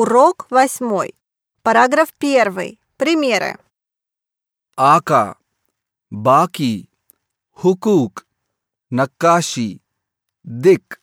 Урок восьмой. Параграф первый. Примеры. Ака, Баки, Хукук, Накаши, Дик.